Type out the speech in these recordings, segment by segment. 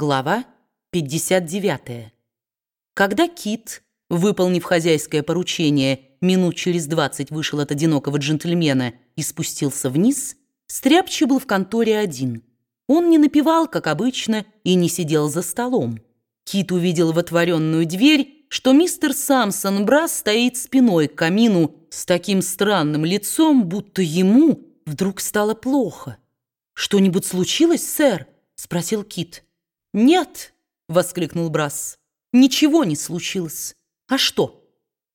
Глава 59. Когда Кит, выполнив хозяйское поручение, минут через двадцать вышел от одинокого джентльмена и спустился вниз, Стряпчий был в конторе один. Он не напевал, как обычно, и не сидел за столом. Кит увидел в отворенную дверь, что мистер Самсон Брас стоит спиной к камину с таким странным лицом, будто ему вдруг стало плохо. «Что-нибудь случилось, сэр?» — спросил Кит. «Нет!» — воскликнул Брас. «Ничего не случилось. А что?»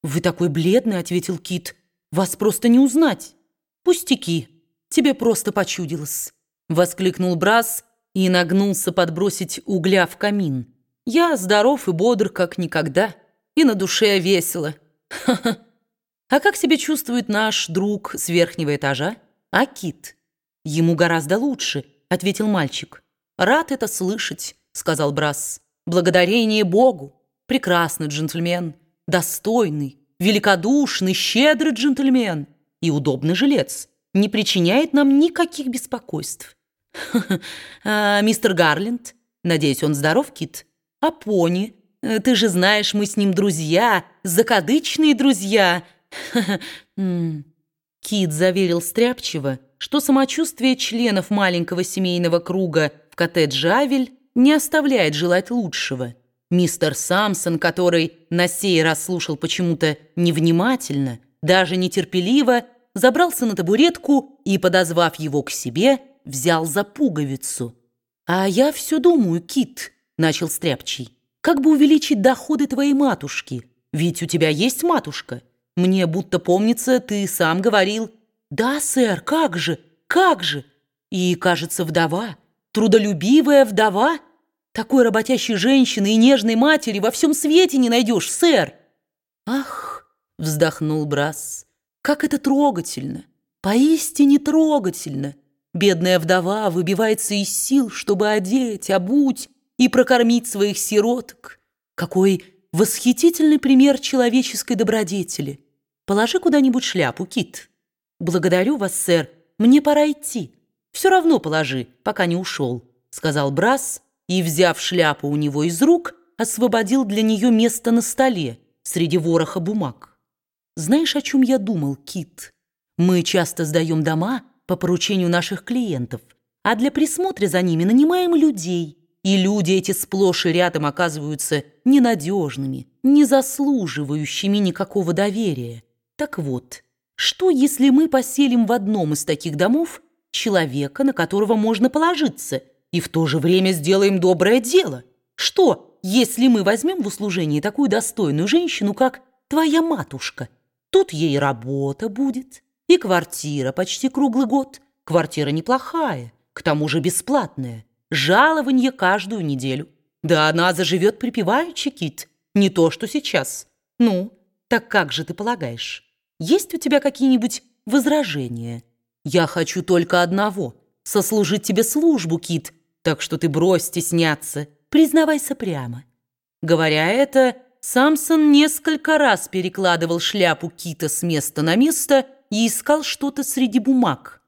«Вы такой бледный», — ответил Кит. «Вас просто не узнать». «Пустяки. Тебе просто почудилось», — воскликнул Брас и нагнулся подбросить угля в камин. «Я здоров и бодр, как никогда, и на душе весело. А как себя чувствует наш друг с верхнего этажа? А Кит?» «Ему гораздо лучше», — ответил мальчик. «Рад это слышать» сказал Брас. «Благодарение Богу! Прекрасный джентльмен, достойный, великодушный, щедрый джентльмен и удобный жилец. Не причиняет нам никаких беспокойств. А, мистер Гарленд, надеюсь, он здоров, Кит? А пони? Ты же знаешь, мы с ним друзья, закадычные друзья. Кит заверил стряпчиво, что самочувствие членов маленького семейного круга в коттедже Авель не оставляет желать лучшего. Мистер Самсон, который на сей раз слушал почему-то невнимательно, даже нетерпеливо, забрался на табуретку и, подозвав его к себе, взял за пуговицу. «А я все думаю, Кит», — начал Стряпчий, «как бы увеличить доходы твоей матушки? Ведь у тебя есть матушка. Мне будто помнится, ты сам говорил». «Да, сэр, как же, как же!» «И, кажется, вдова» трудолюбивая вдова. Такой работящей женщины и нежной матери во всем свете не найдешь, сэр. Ах, вздохнул Брас, как это трогательно, поистине трогательно. Бедная вдова выбивается из сил, чтобы одеть, обуть и прокормить своих сироток. Какой восхитительный пример человеческой добродетели. Положи куда-нибудь шляпу, Кит. Благодарю вас, сэр, мне пора идти. «Все равно положи, пока не ушел», — сказал Брас, и, взяв шляпу у него из рук, освободил для нее место на столе среди вороха бумаг. «Знаешь, о чем я думал, Кит? Мы часто сдаем дома по поручению наших клиентов, а для присмотра за ними нанимаем людей, и люди эти сплошь и рядом оказываются ненадежными, не заслуживающими никакого доверия. Так вот, что если мы поселим в одном из таких домов человека, на которого можно положиться, и в то же время сделаем доброе дело. Что, если мы возьмем в услужение такую достойную женщину, как твоя матушка? Тут ей работа будет, и квартира почти круглый год. Квартира неплохая, к тому же бесплатная. Жалование каждую неделю. Да она заживет припеваючи, Кит, не то, что сейчас. Ну, так как же ты полагаешь? Есть у тебя какие-нибудь возражения?» Я хочу только одного — сослужить тебе службу, Кит, так что ты брось стесняться, признавайся прямо». Говоря это, Самсон несколько раз перекладывал шляпу Кита с места на место и искал что-то среди бумаг.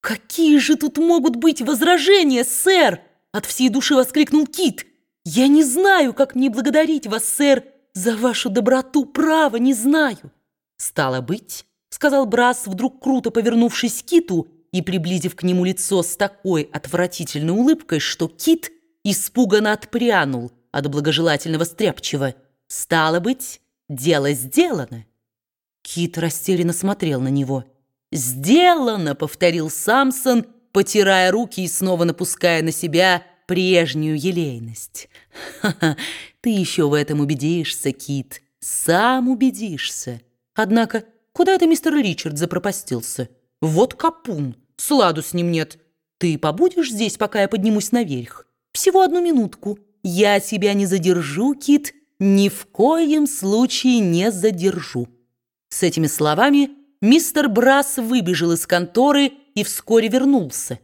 «Какие же тут могут быть возражения, сэр?» От всей души воскликнул Кит. «Я не знаю, как мне благодарить вас, сэр, за вашу доброту, право не знаю». «Стало быть, — сказал Брас, вдруг круто повернувшись к Киту и приблизив к нему лицо с такой отвратительной улыбкой, что Кит испуганно отпрянул от благожелательного стряпчего. «Стало быть, дело сделано». Кит растерянно смотрел на него. «Сделано!» — повторил Самсон, потирая руки и снова напуская на себя прежнюю елейность. «Ха-ха, ты еще в этом убедишься, Кит, сам убедишься. Однако Куда это мистер Ричард запропастился? Вот капун, сладу с ним нет. Ты побудешь здесь, пока я поднимусь наверх? Всего одну минутку. Я тебя не задержу, Кит, ни в коем случае не задержу». С этими словами мистер Брас выбежал из конторы и вскоре вернулся.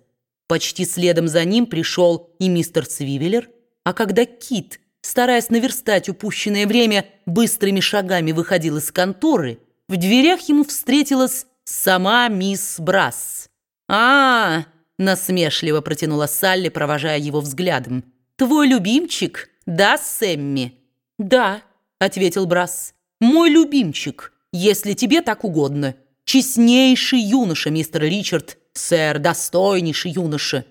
Почти следом за ним пришел и мистер Свивеллер, а когда Кит, стараясь наверстать упущенное время, быстрыми шагами выходил из конторы, в дверях ему встретилась сама мисс Брас. а, -а, -а насмешливо протянула Салли, провожая его взглядом. Твой любимчик, да, Сэмми?» «Да», — ответил Брас. «Мой любимчик, если тебе так угодно. Честнейший юноша, мистер Ричард, сэр, достойнейший юноша.